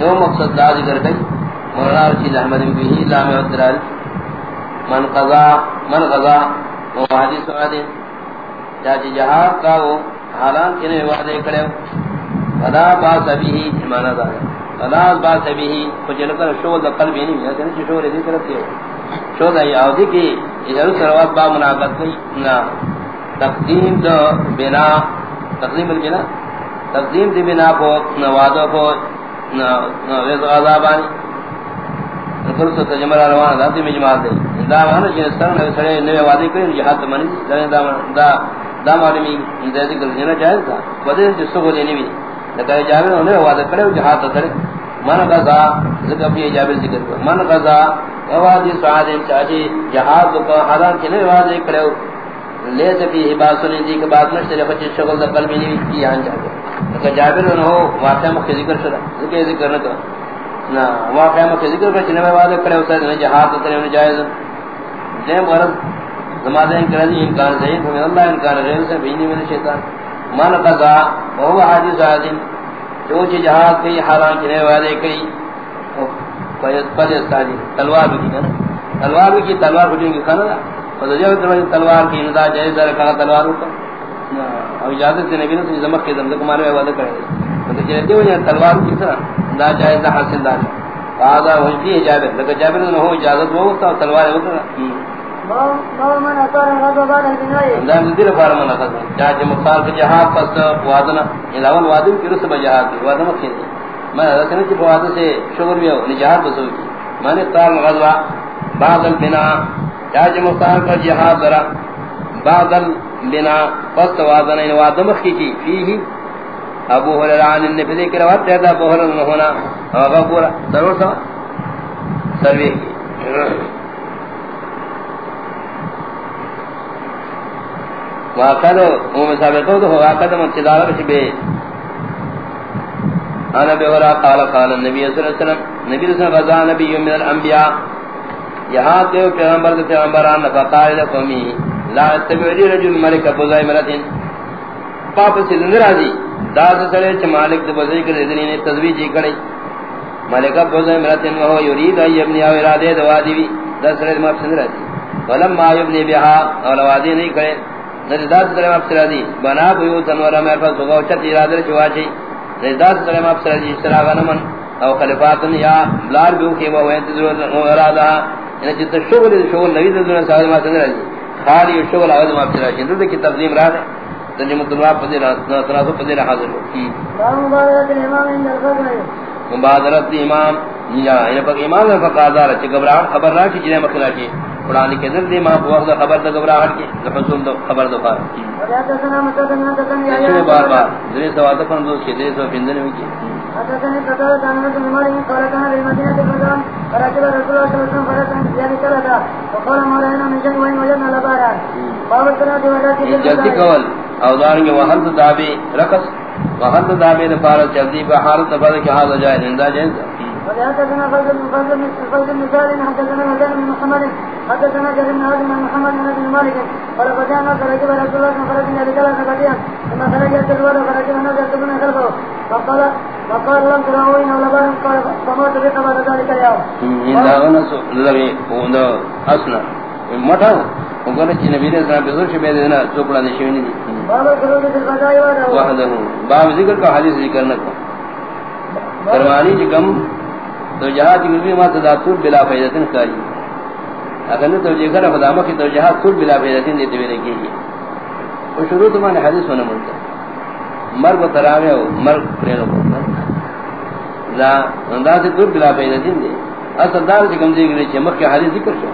جو مقصد دا ذکر گئی، مولانا رشید احمد بھی لام ودرال من قضا من قضا، وہ حدیث وعدے جاتی جہاد کا وہ حالان کنے وعدے کرے۔ فلا باس بھی ایمان دا فلا باس بھی کجل کر شو دا قلب نہیں ہے یعنی کہ شو دی طرف ہے شو دا یادی کی ادھر سروات با مناقض نہیں نہ۔ تقدیم دا بنا تقدیم البنا تقدیم دی بنا کو نوادو کو نویز غذابانی نکل سو تجمل روان دا دی. مجمال دے دا مانا جن سر نوی سرے نوی وادی کریں جہاد منی دا دا دا معلومی دا ذکر جنہ جائز تھا ودے جسو کو دینی بھی لکہ جابر انہیں وعدہ کرے جہاد ترے من غزا؟ ذکر اپنی جابر ذکر کرے من غزا؟ وادی سعادم چاچی جہاد کو حالان کی نوی وعدہ کرے لے سکی بات سنی دی کہ بات نشتے رفت شغل دا قلبی نہیں کی یہاں جاتے کہ جابر انہوں ہو، واقعہ مکہ ذکر شدہ۔ ذکر ذکر نہ کرو۔ نا واقعہ مکہ ذکر کرو چنوے وعدہ کرے اسے دنے جہاد ترے انہیں جائز۔ دیم غرض زمادہ انکار دی انکار زید ہمیں اللہ انکار غیر سے بینی میں شیطان۔ من قضا وہو حدیث آدم جو چی جہاد کئی حالان چنوے وعدے کئی پدستانی تلوار بھی کی تلوار بھی کی، تلوار بھی کی، کھانا۔ تلوار کی ندا جائز در کھا تلوار اجازت نبی نے زمخ کے دم کو مارے وعدہ کرے تو ہو یہ تلوار کی طرح دا جائز حاصل دار قاضا وجدی اجازت لگا جابر نے ہو اجازت وہ تلوار کے جہاد پس وادنا الاول وادن کی رسب جہاد کی وادن مکھین میں وادن سے ہو نجہاد بسو کی میں نے اختار مغضوہ بعض البنا جاج مختار کا جہاد ذرا بعض البنا پس وادن ان وادن مخی کی فیہی ابو حران النبی کے روایت ہے، ابو حران ہونا اور پورا ضرور سوا سروے کی۔ واقعد او مسابقو تو واقعد مقتدار بچ بے۔ انا بہرا قال قال النبي صلی اللہ علیہ وسلم، نبی صلی اللہ علیہ وسلم نبی من الانبیاء یہاں تے پیغمبر تے پیغمبران فقال لقومی لا تبعدی رجل ملک ابو زائمرتین پاپ سے زندر آجی داد سڑے چھ مالک دے بزرگ کر ادنی نے تذویج جی کڑی ملک ابو زائمرتین وہو یرید ای ابنی آو ارادے دوادی بھی۔ دس سڑے ماپ سندر آجی ولم ما یبنی بہا۔ اولوادی نہیں کرے نزداد سلام افسر دی بنا بیو تنورا میرے پاس بگاو چت ارادر چواچی نزداد سلام افسر دی اشترا غنمن۔ او خلفاتن یا بلار بیو کی وہ انتظر ارادہ۔ یعنی جت شغل شغل نبی دن سال ما سندر دی خالی شغل اول ما افسر دی اندر کی تقدیم را دے ترجمہ اللہ فضیل تناسب فضیل حاضر ہو. کی؟ مبادرت امام یا یعنی ان پر امام فقادار چ گبراہ خبر را کی جنے مخلا کی. قران کے اندر دی ماں وقت خبر دا گبراہٹ کی حسن دو خبر دو فار یہ بار بار ذری سواد پر دو کے دے سو بندن میں کی. حدثنا قتال كان من مالك قال كان للمدينة فقال فركب رسول الله صلى الله عليه وسلم فرسا يعني كذا وقال مولانا من جن وين وجدنا لبارا باب الصلاة والصلاة جلدی قول او دارنگے وحد دابی رقص وحد دابی دفارت جلدی بحارت دفارت کی حاضر جائے نندہ جائے حدثنا فضل بن فضل فضل بن سالم حدثنا مجال بن محمد حدثنا جابر بن عاصم بن محمد بن مالك قال فجاءنا فرجب رسول الله صلى الله عليه وسلم بكلا فقديا ثم خرج الدروار فرجب الناس يكتبون خلفه فقال فقال لم ان لبان فما تبقى بعد ذلك اليوم ان لغي وند اسنا مٹا چې نبی به نه نه باب باب ذکر کا حدیث ذکر نہ کو کم تو جہاد کی بھی ما بلا فائدتن کاری اگر نے خدامہ کی بلا فائدتن دیتے ہوئے کی شروع تو میں حدیث ہونا ملتا مرگ و ہو مرگ پرین لا انداز طول بلا فائدتن دے اصل دار سے کم دے گئے چمک کے حدیث ذکر شو.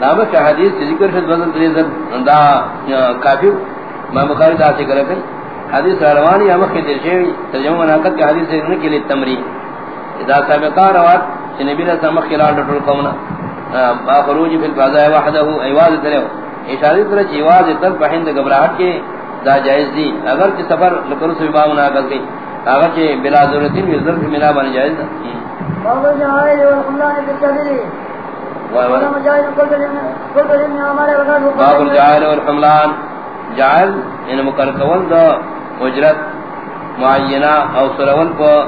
نام کے حدیث ذکر شد بدل دے زر اندا کافی ما بخاری دا سے کرے حدیث روانی یا مخی دل شوی؟ ترجمہ مناقض کے حدیث سے کے لیے تمرین. اذا سابقا روات کہ نبی علیہ السلام خلال ڈٹل قومنا با خروج فی الفضاء وحده، ایواز تلو اشارہ طرح ایواز تل پہند گبراہٹ کے دا جائز دی. اگر کہ سفر لکر سے با مناقض گئی اگر کہ بلا ضرورت بھی ضرورت ملا بن جائز دا. باب الجهاد والخملان في السبيل باب الجاہل والحملان۔ جاہل ان مکر کول دا اجرت معینہ او سرول کو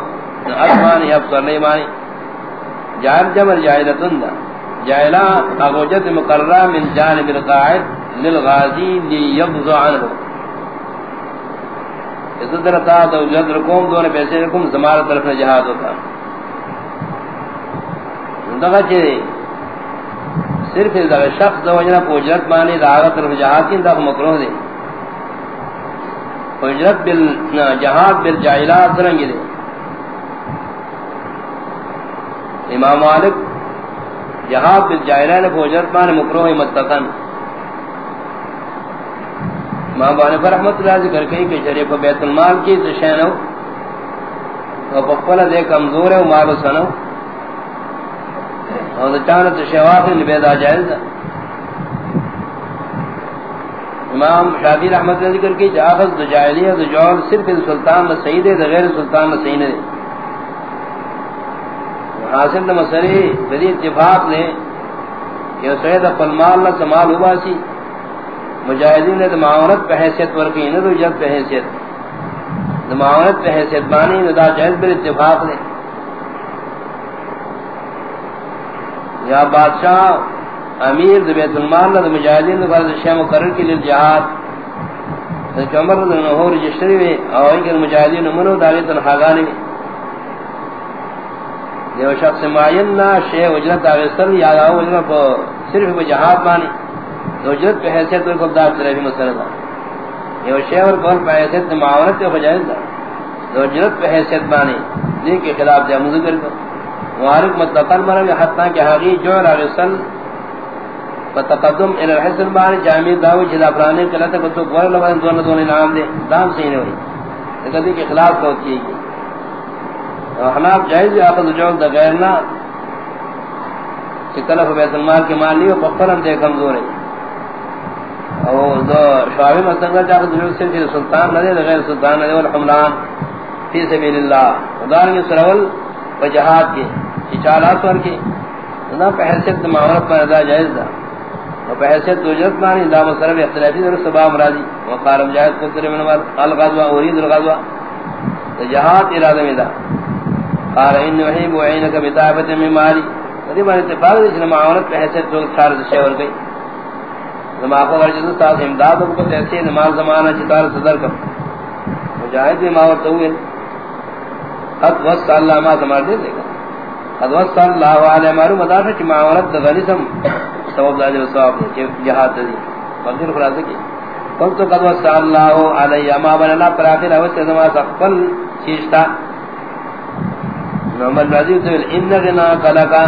اسمان یا فرلی مانی۔ جائل جمر جائلتن دا۔ جائلہ اگوجت مقررہ من جانب القاعد للغازی لیبضو عنہ۔ اس طرح تا تو جد رکوم دون پیسے رکوم زمارہ طرف نے جہاد ہوتا دغه چې صرف دا شخص د وجنه پوجرت باندې دا هغه طرف جهاد کین، دا مکروه دي پوجرت بل جهاد بل جاهلات څنګه دي امام مالک جہاد بل جاہلان پوجرت باندې مکروه، متقن. امام بانے پر رحمت اللہ ذکر کئی کہ شریف بیت المال کی تشینو و. بقبلہ دے کمزور ہے و. مالو سنو اور چانت شواخی نبیدہ جائز دا امام شافی رحمت اللہ ذکر کی جاغذ دو جائلیہ دو جوال صرف سلطان دا ہے دا غیر سلطان دا ہے حاصل دا مسئلے بدی اتفاق نے کہ سید اقبل مال نہ سمال ہوا سی مجاہدین نے معاونت پہ حیثیت ورکی، نہ تو جد پہ حیثیت۔ معاونت پہ حیثیت بانی نہ دا جائز بر اتفاق نے۔ یا بادشاہ، امیر بیت المال، نہ مجاہدین نے فرض شے مقرر کی لیل جہاد۔ للجہاد عمر نے نو رجسٹری میں، اور کہ مجاہدین منو دعوی تنخواہانی میں۔ یہ شخص معین نہ شے اجرت اگستل یا اجرت صرف جہاد بانی اجرت پہ حیثیت پر خود دار طرفی مسئلہ دا یہ شیور کول پہ حیثیت معاونت پہ فجائز دا اجرت پہ حیثیت بانی دین کے خلاف دیا مذکر کر وارک متقل مرم حتی کہ حقی جوڑ رسل فتقدم الى الحسن بانی جامعی داوی جدا پرانے کلتا کتو قوار لبا دون دون نام دے۔ دام سینے ہوئی۔ لیکن دین کے خلاف کو کی گئی حناب جائز آخذ جوڑ دا غیرنا چکلف بیت المال کے مال لیو پپرم دے کمزور ہے اور دو شعبی مستنگل جاکر دلوک سے پھر سلطان ندے غیر سلطان ندے والحملان فی سبیل اللہ ودارنگی سرول و جہاد کے چالات ور کے۔ نا پہنسیت معورت پر ادا جائز دا۔ و پہنسیت دو جرد مانی، دا مصرف اختلافی در سبا مرادی۔ وقال مجاہد قدر من مال الغزوہ ارید الغزوہ۔ جہاد ارادہ میں دا۔ قال ان وحیب وعینک بتابت من مالی۔ ودی بار اتفاق دیشن معورت پہنسیت دو چار دشیور گئی۔ زمان کو ورجد استاد امداد کو ایسے نماز زمانہ چتار صدر کا۔ مجاہد میں ماور تو ہوئے۔ حد وصل اللہ ما سمار دے دے گا۔ حد وصل اللہ علیہ مارو مدار ہے کہ معاورت غنی سم سبب دا جو ثواب دے کہ جہاد دی مغفر خلاصہ کی۔ قلت قد وصل اللہ علیہ ما بننا پر آخر اوست زمان سقفل چیشتا نعمل رضی تو ان غنا قلقا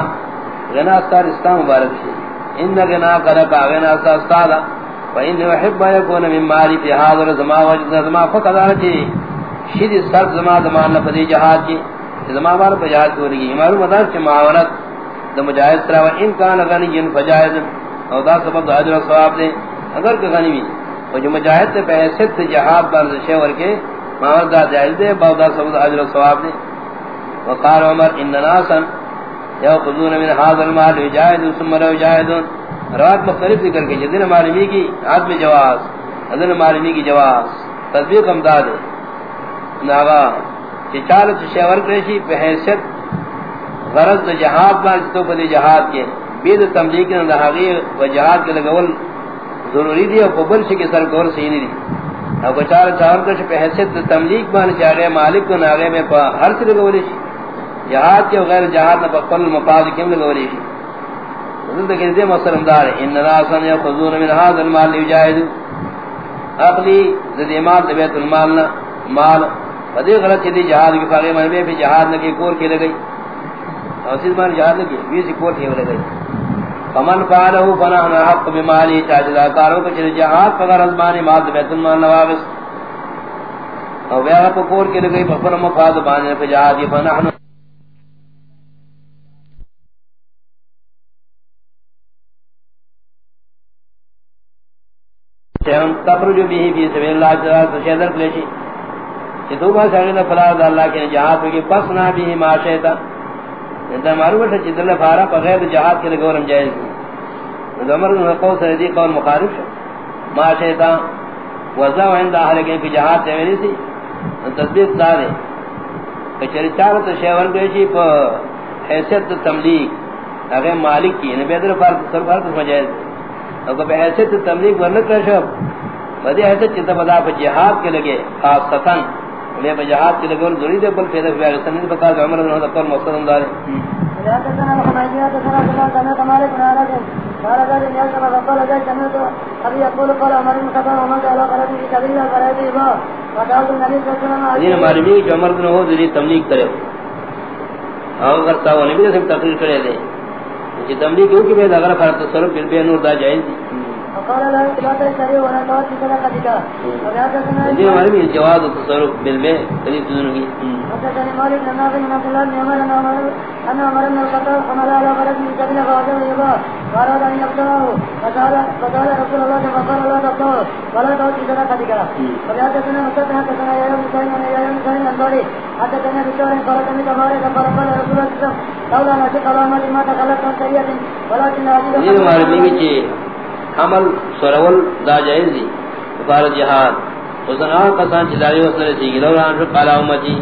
غنا استار اسلام مبارک شیئ ان غنا قلقا غنا استار فإن يحب يكون من مالي في هذا الزمان وجد زمان فقد آجي شید سر زمان زمان نفذی جہاد کی زمان بار پر جہاد کو لگی ہمارو مدار چھ معاونت دا مجاہد سرا و ان کان غنی جن فجاہد او دا سبب دا عجر ثواب دے۔ اگر کہ غنی بھی و جو مجاہد تے پہست جہاد بار شیور کے معاونت دا جائز دے، باو دا سبب دا عجر ثواب دے۔ وقال عمر، ان ناسا یاخذون من هذا المال يجاهد ثم لا يجاهدون. روایت مختلف ذکر کے جدن معلومی کی عدم جواز عدم معلومی کی جواز. تطبیق امداد ہے ناغا چی چالت شیور کرشی پہ حیثیت غرض دا جہاد با جتو پا دی جہاد کے بید تملیق دا حقیق و جہاد کے لگول ضروری دی اور قبل شکی سر کور سینی دی. اور کچار چاور کرشی پہ حیثیت دا تملیق با مالک کو ناغے میں پا ہر سی لگولی شی جہاد کے غیر جہاد نا پا قل مقاضی کم لگولی شی حضرت کہ دے مصر امدار ان ناسان یخذون من هذا المال لیجاہد اقلی ذی مال بیت المال نہ مال۔ بدی غلط چیزی جہاد کی فاغی منبی پہ جہاد نکی کور کے لگئی اور سیز مان جہاد نہ نکی ویسی کور کے لگئی فمن فعلہو فنحن حق بمالی چاہدہ کارو کو چیزی جہاد فگر ازمانی مال بیت المال نواغس اور بیاغا پہ کور کے لگئی ففر مفاد بانی پہ جہاد کی فنحن تخرج به في سبيل الله تعالى تشهد الكليشي کہ تو بس اگر فلا اللہ کے جہاد کے پس نہ بھی معاشیتا انت معلوم ہے کہ دل فارا بغیر جہاد کے گورم جائز ہے عمر بن قوس سے دی قول مخالف معاشیتا وذا عند اهل کے جہاد سے میری تھی تصدیق دارے کچری چارت شیور گئیشی پا حیثیت تملیغ۔ اگر مالک کی یعنی بیدر فرق سر فرق مجائز اگر پہ حیثیت تملیغ ورنک رشب بدی حیثیت چیتا بدا پا جہاد کے لگے خاص میں پا جہاد کے لگے ضروری دے بل فیدہ فیدہ سنید بتا عمر بن حضر مقصد اندارے قال فقال سمعت يقول قال عمر بن ومن النبي صلى الله عليه وسلم معلومی کہ عمر بن ہو ذری تبلیغ کرے۔ او کرتا وہ نبی سے تقریر کرے کہ تبلیغ کیوں کہ بے اگر فرض تصرف بل بے نور دا جائز وقال لا لا تشتري ولا توفي صدقتك وحدثنا دین معلومی جواز تصرف بل بے کلی تذن کی حدثني مالك بن نافع بن عبد الله بن عمر ان عمر ان عمر بن الخطاب حمل على فرس من سبيل فوجه يبا واراد ان يقتله فقال رسول الله فقال لا تقتله ولا توفي صدقتك وحدثنا مسدد حدثنا يا ابن سعيد يا ابن سعيد الانصاري حدثنا بشار قال سمعت مالك فقال رسول الله صلى الله عليه وسلم لولا ما شق الله ما تخلت عن سريه ولكن دین معلومی کہ عمل سرول دا جائز دی فار جہاد وسنا کسان چلاوی وسنے سی گلو ران قال امتی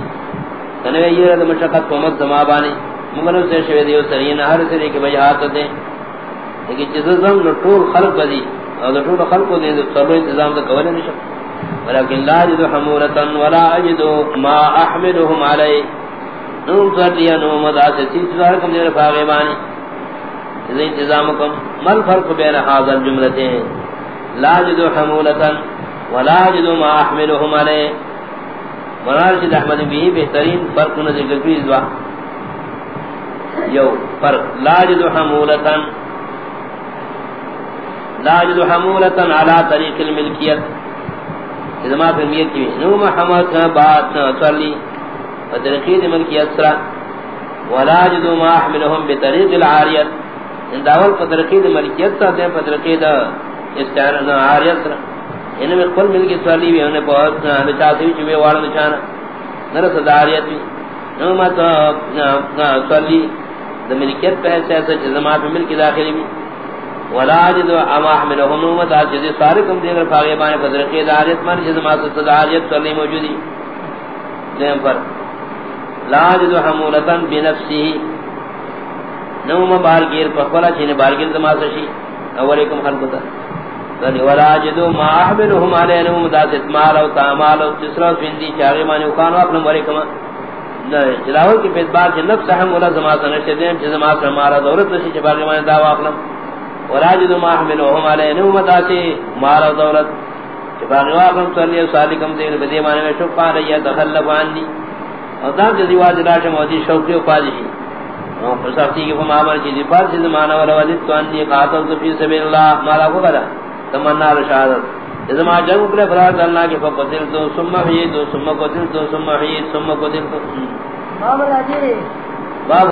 تنوی یہ رد مشقت قومت زما بانی مگنو سے شوی دیو سرین ہر سری کے بجہات دے لیکن جس زم نو ټول خلق بدی او ټول خلق کو دے سرو انتظام دا کولے نشو ولكن لا اجد حمولة ولا اجد ما احملهم علی۔ نوم صدیا نوم دا سے تیسرا کم دے فاغبانی اذا انتظامكم ما الفرق بين هذا الجملتين لا اجد حمولة ولا اجد ما احملهم علی۔ منارشد احمد بھی بہترین فرق نہ ذکر کی دعا یو فرق لا اجد حمولة لا اجد حمولة على طريق الملکیت. اذا ما في الملکیت کی نو محمد بات صلی وترقید ملکیت سرا. ولا اجد ما احملهم بطريق العاریت. ان داول فترقید ملکیت سا دیں فترقید استعارت عاریت سرا. انہوں میں کل ملکی صلی بھی انہیں بہت نچاسی بھی چوئے وارد نچانا. نرس داریت بھی نو ما تو صلی دا ملکیت پہ ایسے ایسا جزمات میں ملکی داخلی بھی۔ ولا اجد اما احملهم نو دا جز سارے کم دیگر فاغے بانے فترقید عاریت مان جزمات صداریت صلی موجودی۔ دیم پر۔ لا اجد حمولتا بنفسی نو ما بارگیر پخولا چینے بارگیر دماغ شی۔ اولیکم خلقتا۔ ذلی ولا اجدو ما احملهم علیہ نو مدازت مال و تعمال و تسرا فندی چاگی مانی اکانو اپنا مریکم جلاول کی پیدبار چی نفس ہم ولا زماتا نشدیم چی زماتا مارا دورت نشی چی باقی مانی دعوا اپنا ولا اجدو ما احملهم علیہ نو مدازت مال و دورت چی باقی واقعم صلی و سالکم دین بدی مانی میں شفان ریا تخلف عنی اور دام جزی واضح راشم ودی شوقی و پادشی اور پرسختی کی فمامر چی دی پار چیز مانا ولا وزید تو انی قاتل تو فی سبیل اللہ، مالا کو بدا تمنا رشادت۔ اذا ما جنگ پر فرار اللہ کے فقتل تو ثم حیید ثم قتل تو ثم حیید ثم قتل تو مامر عجیب باب